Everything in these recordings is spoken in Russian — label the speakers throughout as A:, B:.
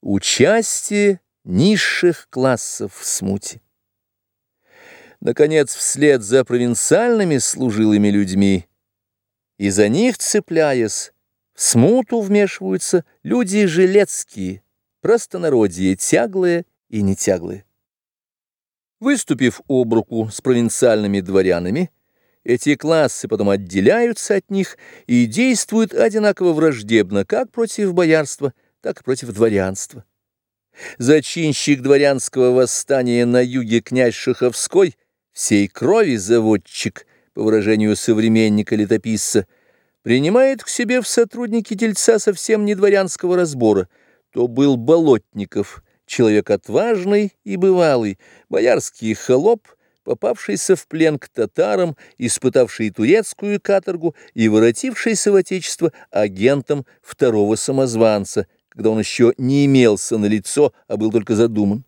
A: Участие низших классов в смуте. Наконец, вслед за провинциальными служилыми людьми и за них цепляясь, в смуту вмешиваются люди жилецкие, простонародье тяглые и нетяглые. Выступив об руку с провинциальными дворянами, эти классы потом отделяются от них и действуют одинаково враждебно как против боярства, так и против дворянства. Зачинщик дворянского восстания на юге князь Шаховской, всей крови заводчик, по выражению современника-летописца, принимает к себе в сотрудники дельца совсем не дворянского разбора, то был Болотников, человек отважный и бывалый, боярский холоп, попавшийся в плен к татарам, испытавший турецкую каторгу и воротившийся в отечество агентом второго самозванца – когда он еще не имелся на лицо, а был только задуман.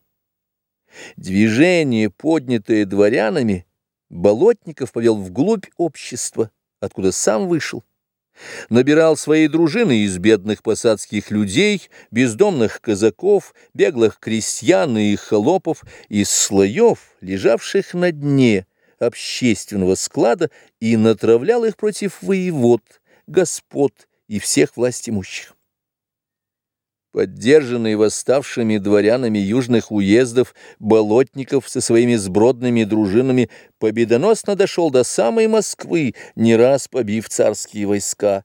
A: Движение, поднятое дворянами, Болотников повел вглубь общества, откуда сам вышел. Набирал свои дружины из бедных посадских людей, бездомных казаков, беглых крестьян и холопов, из слоев, лежавших на дне общественного склада, и натравлял их против воевод, господ и всех властимущих. Поддержанный восставшими дворянами южных уездов, Болотников со своими сбродными дружинами победоносно дошел до самой Москвы, не раз побив царские войска.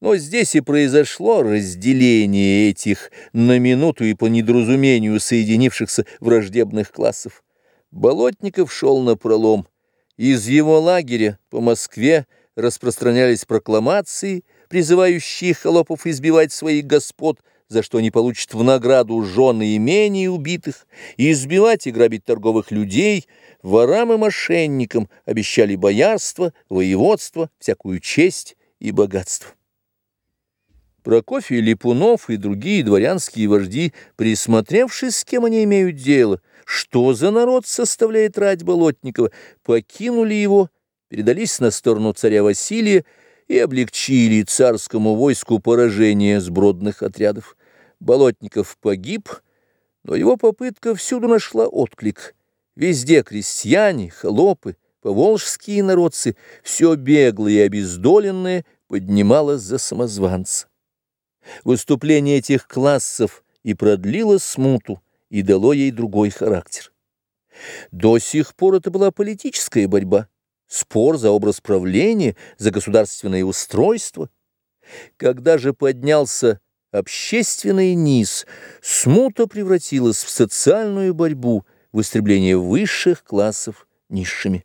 A: Но здесь и произошло разделение этих на минуту и по недоразумению соединившихся враждебных классов. Болотников шел на пролом. Из его лагеря по Москве распространялись прокламации, призывающие холопов избивать своих господ, за что они получат в награду жены имений убитых, и избивать и грабить торговых людей, ворам и мошенникам обещали боярство, воеводство, всякую честь и богатство. Прокофий Липунов и другие дворянские вожди, присмотревшись, с кем они имеют дело, что за народ составляет рать Болотникова, покинули его, передались на сторону царя Василия, и облегчили царскому войску поражение сбродных отрядов. Болотников погиб, но его попытка всюду нашла отклик. Везде крестьяне, холопы, поволжские народцы, все беглое и обездоленное поднималось за самозванца. Выступление этих классов и продлило смуту, и дало ей другой характер. До сих пор это была политическая борьба спор за образ правления, за государственное устройство. Когда же поднялся общественный низ, смута превратилась в социальную борьбу, в истребление высших классов низшими.